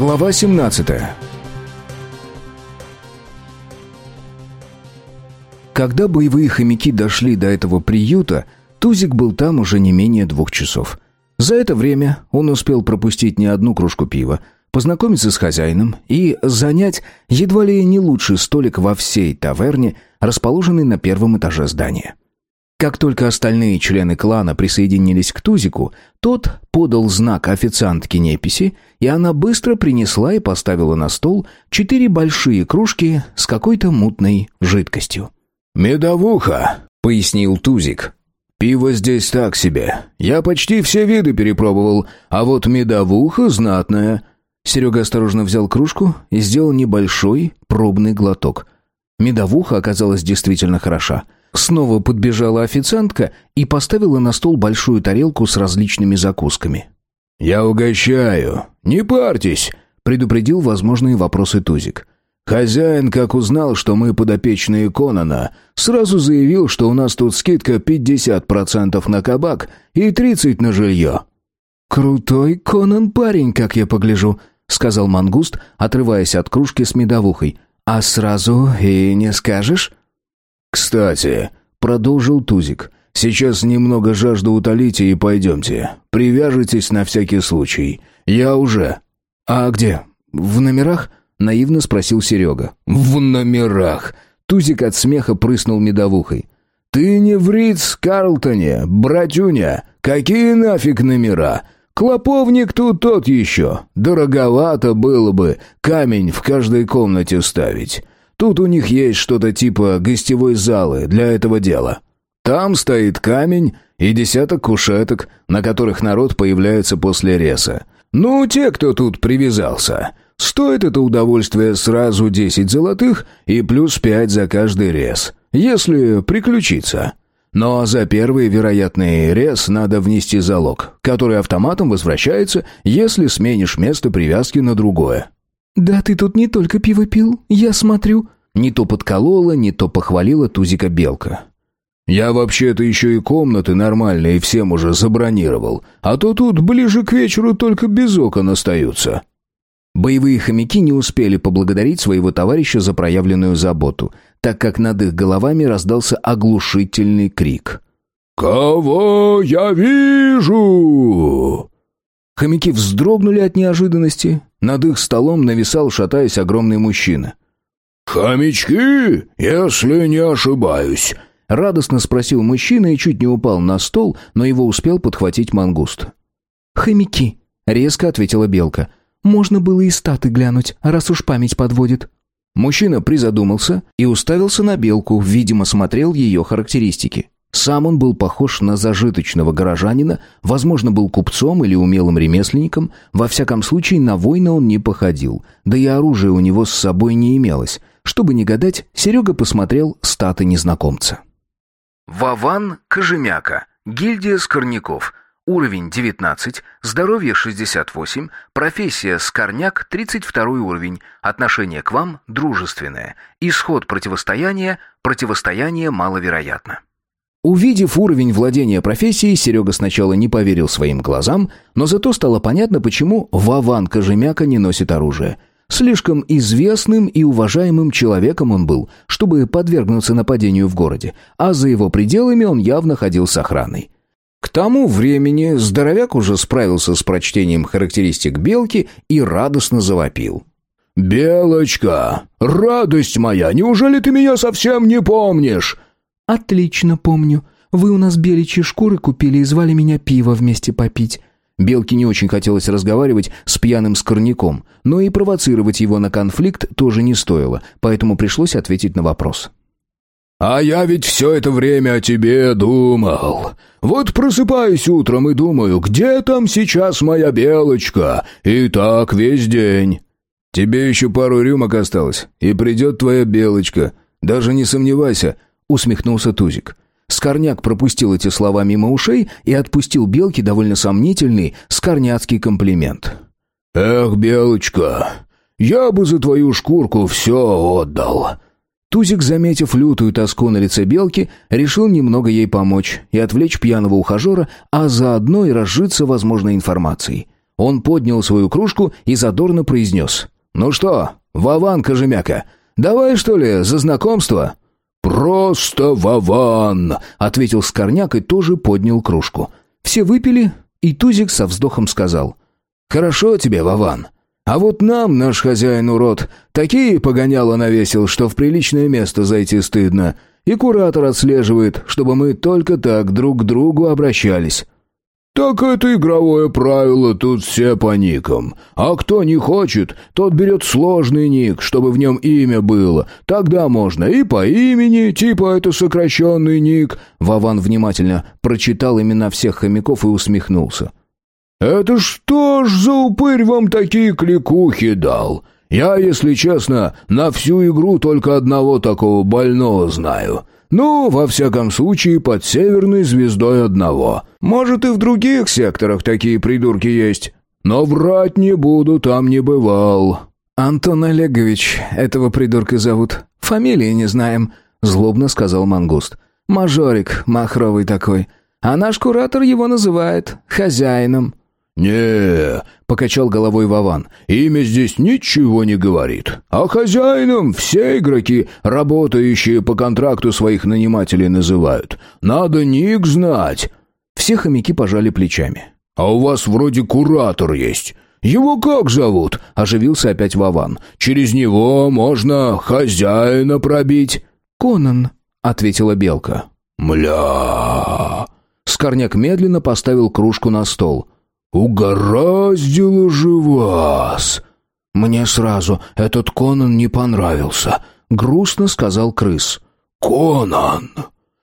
Глава 17 Когда боевые хомяки дошли до этого приюта, Тузик был там уже не менее двух часов. За это время он успел пропустить не одну кружку пива, познакомиться с хозяином и занять едва ли не лучший столик во всей таверне, расположенный на первом этаже здания. Как только остальные члены клана присоединились к Тузику, тот подал знак официантке Неписи, и она быстро принесла и поставила на стол четыре большие кружки с какой-то мутной жидкостью. «Медовуха», — пояснил Тузик. «Пиво здесь так себе. Я почти все виды перепробовал, а вот медовуха знатная». Серега осторожно взял кружку и сделал небольшой пробный глоток. Медовуха оказалась действительно хороша — Снова подбежала официантка и поставила на стол большую тарелку с различными закусками. «Я угощаю. Не парьтесь», — предупредил возможные вопросы Тузик. «Хозяин, как узнал, что мы подопечные Конана, сразу заявил, что у нас тут скидка 50% на кабак и 30% на жилье». «Крутой Конан парень, как я погляжу», — сказал мангуст, отрываясь от кружки с медовухой. «А сразу и не скажешь?» «Кстати», — продолжил Тузик, — «сейчас немного жажду утолите и пойдемте. Привяжитесь на всякий случай. Я уже». «А где? В номерах?» — наивно спросил Серега. «В номерах!» Тузик от смеха прыснул медовухой. «Ты не в Риц Карлтоне, братюня! Какие нафиг номера? Клоповник тут тот еще. Дороговато было бы камень в каждой комнате ставить. Тут у них есть что-то типа гостевой залы для этого дела. Там стоит камень и десяток кушеток, на которых народ появляется после реса. Ну, те, кто тут привязался. Стоит это удовольствие сразу десять золотых и плюс пять за каждый рез, если приключиться. Но за первый вероятный рез надо внести залог, который автоматом возвращается, если сменишь место привязки на другое. «Да ты тут не только пиво пил, я смотрю». Не то подколола, не то похвалила Тузика Белка. «Я вообще-то еще и комнаты нормальные всем уже забронировал, а то тут ближе к вечеру только без окон остаются». Боевые хомяки не успели поблагодарить своего товарища за проявленную заботу, так как над их головами раздался оглушительный крик. «Кого я вижу?» Хомяки вздрогнули от неожиданности. Над их столом нависал, шатаясь, огромный мужчина. «Хомячки, если не ошибаюсь», — радостно спросил мужчина и чуть не упал на стол, но его успел подхватить мангуст. «Хомяки», — резко ответила белка. «Можно было и статы глянуть, раз уж память подводит». Мужчина призадумался и уставился на белку, видимо, смотрел ее характеристики. Сам он был похож на зажиточного горожанина, возможно, был купцом или умелым ремесленником, во всяком случае на воина он не походил, да и оружия у него с собой не имелось. Чтобы не гадать, Серега посмотрел статы незнакомца. Вован Кожемяка, гильдия Скорняков, уровень 19, здоровье 68, профессия Скорняк 32 уровень, отношение к вам дружественное, исход противостояния, противостояние маловероятно. Увидев уровень владения профессией, Серега сначала не поверил своим глазам, но зато стало понятно, почему Вован Кожемяка не носит оружие. Слишком известным и уважаемым человеком он был, чтобы подвергнуться нападению в городе, а за его пределами он явно ходил с охраной. К тому времени здоровяк уже справился с прочтением характеристик белки и радостно завопил. «Белочка, радость моя, неужели ты меня совсем не помнишь?» «Отлично помню. Вы у нас беличьи шкуры купили и звали меня пиво вместе попить». Белке не очень хотелось разговаривать с пьяным скорняком, но и провоцировать его на конфликт тоже не стоило, поэтому пришлось ответить на вопрос. «А я ведь все это время о тебе думал. Вот просыпаюсь утром и думаю, где там сейчас моя белочка? И так весь день». «Тебе еще пару рюмок осталось, и придет твоя белочка. Даже не сомневайся», усмехнулся Тузик. Скорняк пропустил эти слова мимо ушей и отпустил Белке довольно сомнительный скорняцкий комплимент. «Эх, Белочка, я бы за твою шкурку все отдал». Тузик, заметив лютую тоску на лице Белки, решил немного ей помочь и отвлечь пьяного ухажера, а заодно и разжиться возможной информацией. Он поднял свою кружку и задорно произнес. «Ну что, Вован Кожемяка, давай, что ли, за знакомство?» «Просто Вован!» — ответил Скорняк и тоже поднял кружку. Все выпили, и Тузик со вздохом сказал. «Хорошо тебе, Вован. А вот нам, наш хозяин урод, такие погоняло навесил, что в приличное место зайти стыдно. И куратор отслеживает, чтобы мы только так друг к другу обращались». «Так это игровое правило, тут все по никам. А кто не хочет, тот берет сложный ник, чтобы в нем имя было. Тогда можно и по имени, типа это сокращенный ник». Вован внимательно прочитал имена всех хомяков и усмехнулся. «Это что ж за упырь вам такие кликухи дал? Я, если честно, на всю игру только одного такого больного знаю. Ну, во всяком случае, под северной звездой одного. Может, и в других секторах такие придурки есть. Но врать не буду, там не бывал». «Антон Олегович, этого придурка зовут. Фамилии не знаем», — злобно сказал Мангуст. «Мажорик, махровый такой. А наш куратор его называет хозяином». «Не», — покачал головой Вован, — «имя здесь ничего не говорит. А хозяином все игроки, работающие по контракту своих нанимателей, называют. Надо ник знать». Все хомяки пожали плечами. «А у вас вроде куратор есть. Его как зовут?» — оживился опять Вован. «Через него можно хозяина пробить». «Конан», — ответила Белка. «Мля...» Скорняк медленно поставил кружку на стол — «Угораздило же вас!» «Мне сразу этот Конан не понравился», — грустно сказал крыс. «Конан!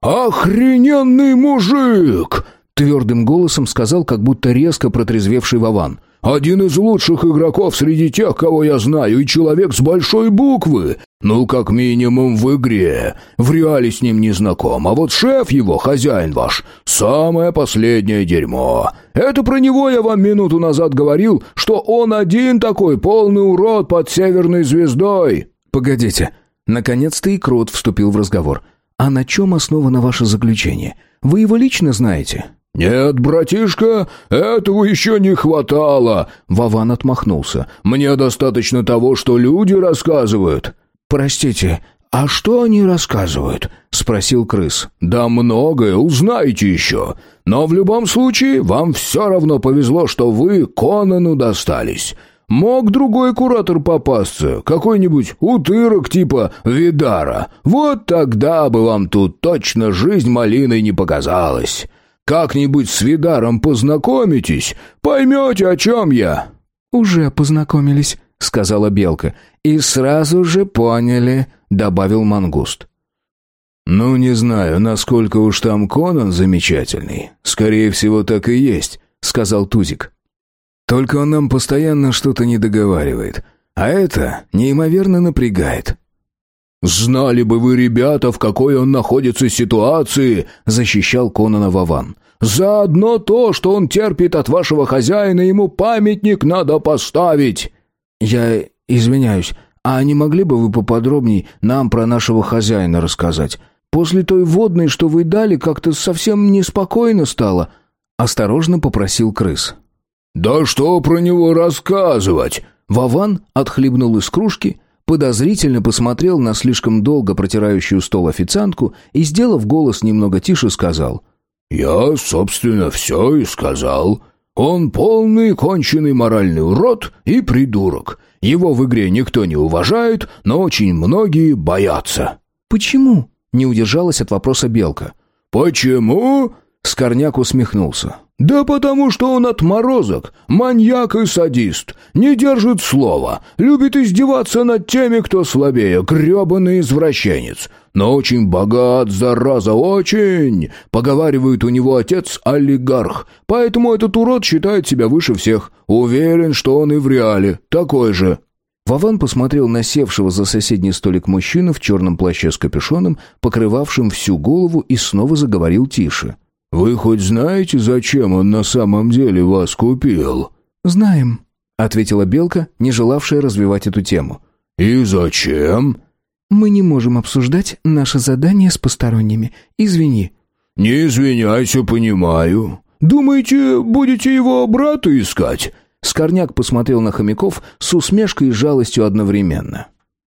Охрененный мужик!» Твердым голосом сказал, как будто резко протрезвевший Вован. Один из лучших игроков среди тех, кого я знаю, и человек с большой буквы. Ну, как минимум в игре. В реале с ним не знаком, а вот шеф его, хозяин ваш, самое последнее дерьмо. Это про него я вам минуту назад говорил, что он один такой полный урод под северной звездой. Погодите. Наконец-то и Крот вступил в разговор. А на чем основано ваше заключение? Вы его лично знаете? «Нет, братишка, этого еще не хватало!» Вован отмахнулся. «Мне достаточно того, что люди рассказывают». «Простите, а что они рассказывают?» — спросил крыс. «Да многое, узнаете еще. Но в любом случае, вам все равно повезло, что вы Конану достались. Мог другой куратор попасться, какой-нибудь утырок типа Видара. Вот тогда бы вам тут точно жизнь малиной не показалась». Как-нибудь с Видаром познакомитесь, поймете, о чем я». «Уже познакомились», — сказала Белка. «И сразу же поняли», — добавил Мангуст. «Ну, не знаю, насколько уж там Конан замечательный. Скорее всего, так и есть», — сказал Тузик. «Только он нам постоянно что-то не договаривает, а это неимоверно напрягает». «Знали бы вы, ребята, в какой он находится ситуации!» — защищал Конана Вован. «Заодно то, что он терпит от вашего хозяина, ему памятник надо поставить!» «Я извиняюсь, а не могли бы вы поподробней нам про нашего хозяина рассказать? После той водной, что вы дали, как-то совсем неспокойно стало?» Осторожно попросил крыс. «Да что про него рассказывать?» Вован отхлебнул из кружки, подозрительно посмотрел на слишком долго протирающую стол официантку и, сделав голос немного тише, сказал «Я, собственно, все и сказал. Он полный конченый моральный урод и придурок. Его в игре никто не уважает, но очень многие боятся». «Почему?» — не удержалась от вопроса Белка. «Почему?» — Скорняк усмехнулся. «Да потому что он отморозок, маньяк и садист, не держит слова, любит издеваться над теми, кто слабее, гребаный извращенец, но очень богат, зараза, очень! Поговаривают, у него отец олигарх, поэтому этот урод считает себя выше всех, уверен, что он и в реале, такой же». Вован посмотрел на севшего за соседний столик мужчину в черном плаще с капюшоном, покрывавшим всю голову, и снова заговорил тише. — «Вы хоть знаете, зачем он на самом деле вас купил?» «Знаем», — ответила Белка, не желавшая развивать эту тему. «И зачем?» «Мы не можем обсуждать наше задание с посторонними. Извини». «Не извиняйся, понимаю. Думаете, будете его брата искать?» Скорняк посмотрел на хомяков с усмешкой и жалостью одновременно.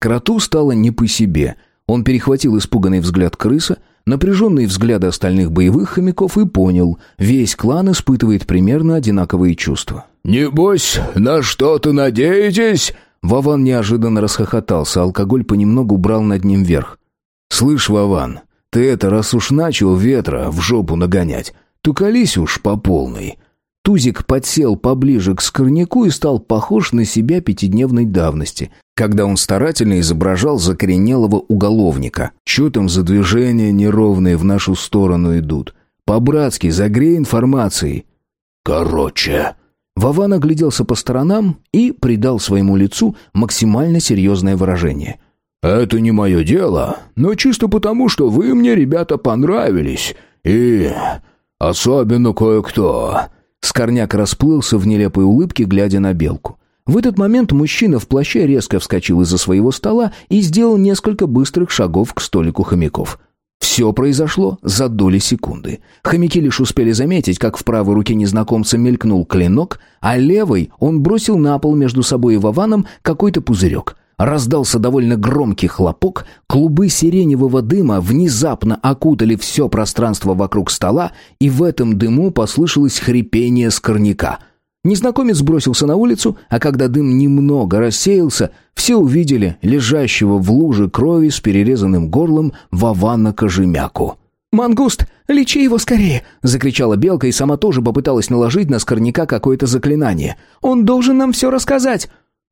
Кроту стало не по себе. Он перехватил испуганный взгляд крыса, напряженные взгляды остальных боевых хомяков и понял, весь клан испытывает примерно одинаковые чувства. «Небось, на что-то надеетесь?» Вован неожиданно расхохотался, алкоголь понемногу брал над ним верх. «Слышь, Вован, ты это, раз уж начал ветра в жопу нагонять, то колись уж по полной». Тузик подсел поближе к скорняку и стал похож на себя пятидневной давности, когда он старательно изображал закоренелого уголовника. «Чё там за движения неровные в нашу сторону идут? По-братски, загрей информацией». «Короче...» Вован огляделся по сторонам и придал своему лицу максимально серьезное выражение. «Это не мое дело, но чисто потому, что вы мне, ребята, понравились. И особенно кое-кто. Скорняк расплылся в нелепой улыбке, глядя на белку. В этот момент мужчина в плаще резко вскочил из-за своего стола и сделал несколько быстрых шагов к столику хомяков. Все произошло за доли секунды. Хомяки лишь успели заметить, как в правой руке незнакомца мелькнул клинок, а левой он бросил на пол между собой и Вованом какой-то пузырек. Раздался довольно громкий хлопок, клубы сиреневого дыма внезапно окутали все пространство вокруг стола, и в этом дыму послышалось хрипение скорняка. Незнакомец бросился на улицу, а когда дым немного рассеялся, все увидели лежащего в луже крови с перерезанным горлом Вавана Кожемяку. «Мангуст, лечи его скорее!» — закричала Белка и сама тоже попыталась наложить на Скорняка какое-то заклинание. «Он должен нам все рассказать!»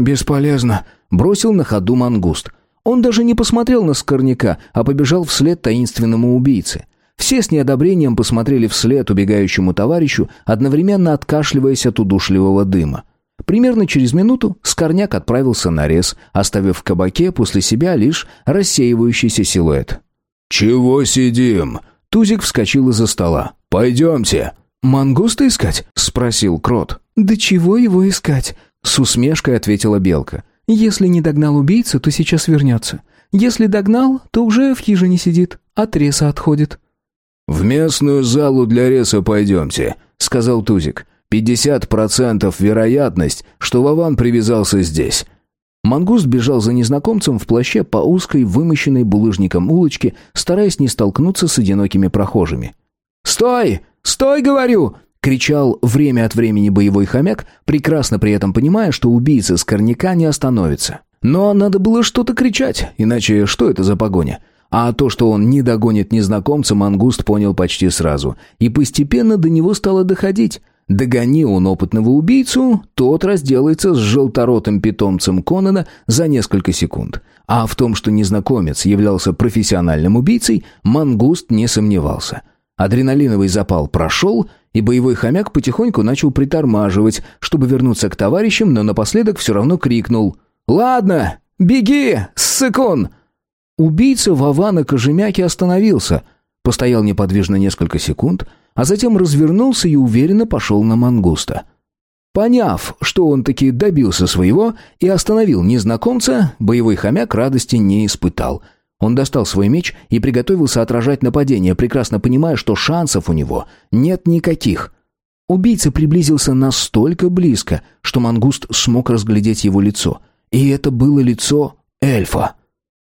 «Бесполезно», — бросил на ходу мангуст. Он даже не посмотрел на Скорняка, а побежал вслед таинственному убийце. Все с неодобрением посмотрели вслед убегающему товарищу, одновременно откашливаясь от удушливого дыма. Примерно через минуту Скорняк отправился на рез, оставив в кабаке после себя лишь рассеивающийся силуэт. «Чего сидим?» Тузик вскочил из-за стола. «Пойдемте». «Мангуста искать?» — спросил Крот. «Да чего его искать?» С усмешкой ответила Белка. «Если не догнал убийцу, то сейчас вернется. Если догнал, то уже в хижине сидит, от реса отходит». «В местную залу для реса пойдемте», — сказал Тузик. «Пятьдесят процентов вероятность, что Вован привязался здесь». Мангуст бежал за незнакомцем в плаще по узкой, вымощенной булыжником улочке, стараясь не столкнуться с одинокими прохожими. «Стой! Стой, говорю!» Кричал время от времени боевой хомяк, прекрасно при этом понимая, что убийца с корняка не остановится. Но надо было что-то кричать, иначе что это за погоня? А то, что он не догонит незнакомца, мангуст понял почти сразу. И постепенно до него стало доходить. Догони он опытного убийцу, тот разделается с желторотым питомцем Конана за несколько секунд. А в том, что незнакомец являлся профессиональным убийцей, мангуст не сомневался. Адреналиновый запал прошел, и боевой хомяк потихоньку начал притормаживать, чтобы вернуться к товарищам, но напоследок все равно крикнул «Ладно, беги, ссыкун!» Убийца Вована Кожемяки остановился, постоял неподвижно несколько секунд, а затем развернулся и уверенно пошел на мангуста. Поняв, что он таки добился своего и остановил незнакомца, боевой хомяк радости не испытал — он достал свой меч и приготовился отражать нападение, прекрасно понимая, что шансов у него нет никаких. Убийца приблизился настолько близко, что мангуст смог разглядеть его лицо. И это было лицо эльфа.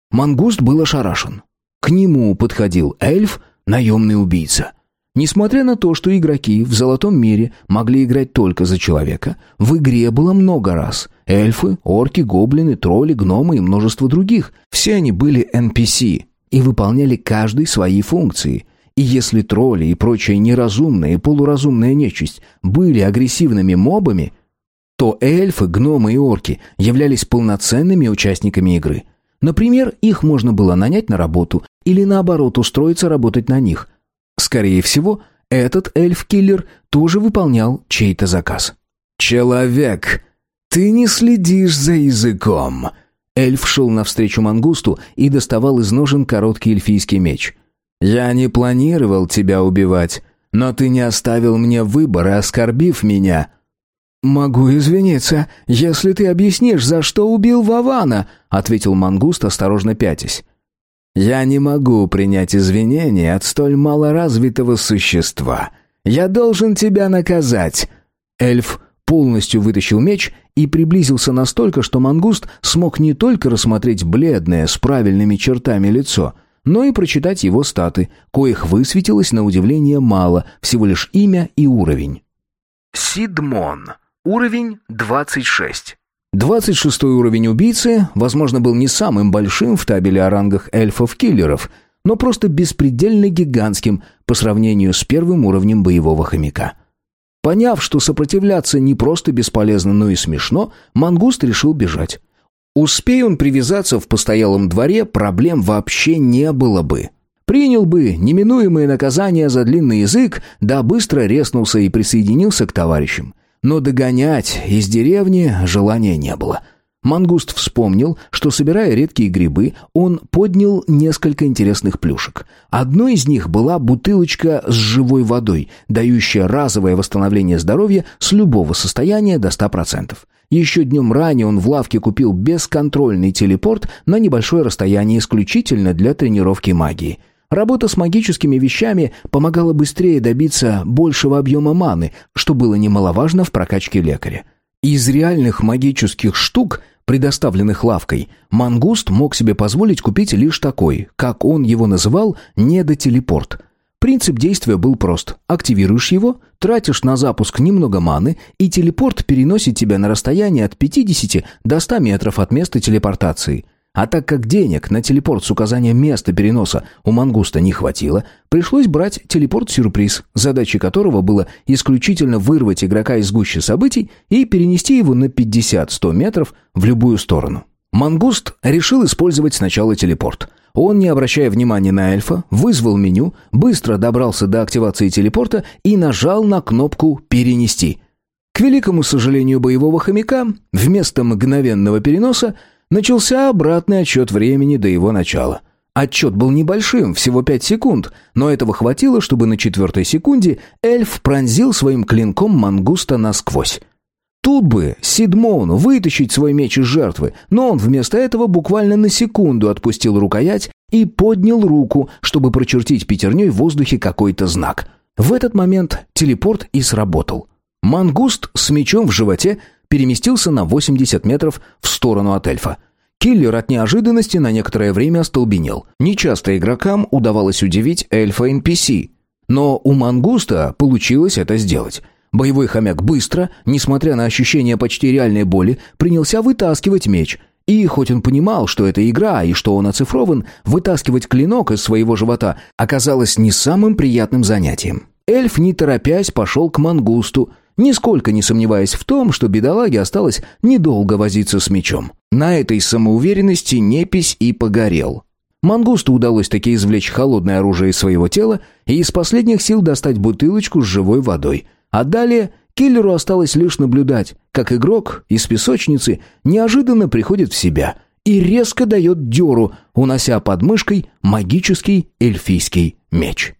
Мангуст был ошарашен. К нему подходил эльф, наемный убийца. Несмотря на то, что игроки в золотом мире могли играть только за человека, в игре было много раз. Эльфы, орки, гоблины, тролли, гномы и множество других. Все они были NPC и выполняли каждый свои функции. И если тролли и прочая неразумная и полуразумная нечисть были агрессивными мобами, то эльфы, гномы и орки являлись полноценными участниками игры. Например, их можно было нанять на работу или наоборот устроиться работать на них – Скорее всего, этот эльф-киллер тоже выполнял чей-то заказ. «Человек, ты не следишь за языком!» Эльф шел навстречу мангусту и доставал из ножен короткий эльфийский меч. «Я не планировал тебя убивать, но ты не оставил мне выбора, оскорбив меня». «Могу извиниться, если ты объяснишь, за что убил Вавана», ответил мангуст, осторожно пятясь. Я не могу принять извинения от столь малоразвитого существа. Я должен тебя наказать. Эльф полностью вытащил меч и приблизился настолько, что мангуст смог не только рассмотреть бледное с правильными чертами лицо, но и прочитать его статы, коих высветилось на удивление мало, всего лишь имя и уровень. Сидмон. Уровень 26. 26 уровень убийцы, возможно, был не самым большим в табеле о рангах эльфов-киллеров, но просто беспредельно гигантским по сравнению с первым уровнем боевого хомяка. Поняв, что сопротивляться не просто бесполезно, но и смешно, мангуст решил бежать. Успей он привязаться в постоялом дворе, проблем вообще не было бы. Принял бы неминуемое наказание за длинный язык, да быстро резнулся и присоединился к товарищам. Но догонять из деревни желания не было. Мангуст вспомнил, что, собирая редкие грибы, он поднял несколько интересных плюшек. Одной из них была бутылочка с живой водой, дающая разовое восстановление здоровья с любого состояния до 100%. Еще днем ранее он в лавке купил бесконтрольный телепорт на небольшое расстояние исключительно для тренировки магии. Работа с магическими вещами помогала быстрее добиться большего объема маны, что было немаловажно в прокачке лекаря. Из реальных магических штук, предоставленных лавкой, мангуст мог себе позволить купить лишь такой, как он его называл, недотелепорт. Принцип действия был прост. Активируешь его, тратишь на запуск немного маны, и телепорт переносит тебя на расстояние от 50 до 100 метров от места телепортации – а так как денег на телепорт с указанием места переноса у мангуста не хватило, пришлось брать телепорт-сюрприз, задачей которого было исключительно вырвать игрока из гущи событий и перенести его на 50-100 метров в любую сторону. Мангуст решил использовать сначала телепорт. Он, не обращая внимания на эльфа, вызвал меню, быстро добрался до активации телепорта и нажал на кнопку «Перенести». К великому сожалению боевого хомяка, вместо мгновенного переноса Начался обратный отсчет времени до его начала. Отчет был небольшим, всего пять секунд, но этого хватило, чтобы на четвертой секунде эльф пронзил своим клинком мангуста насквозь. Тут бы Сидмоуну вытащить свой меч из жертвы, но он вместо этого буквально на секунду отпустил рукоять и поднял руку, чтобы прочертить пятерней в воздухе какой-то знак. В этот момент телепорт и сработал. Мангуст с мечом в животе переместился на 80 метров в сторону от эльфа. Киллер от неожиданности на некоторое время остолбенел. Нечасто игрокам удавалось удивить эльфа NPC. Но у Мангуста получилось это сделать. Боевой хомяк быстро, несмотря на ощущение почти реальной боли, принялся вытаскивать меч. И хоть он понимал, что это игра и что он оцифрован, вытаскивать клинок из своего живота оказалось не самым приятным занятием. Эльф, не торопясь, пошел к Мангусту, нисколько не сомневаясь в том, что бедолаге осталось недолго возиться с мечом. На этой самоуверенности непись и погорел. Мангусту удалось таки извлечь холодное оружие из своего тела и из последних сил достать бутылочку с живой водой. А далее киллеру осталось лишь наблюдать, как игрок из песочницы неожиданно приходит в себя и резко дает дёру, унося под мышкой магический эльфийский меч.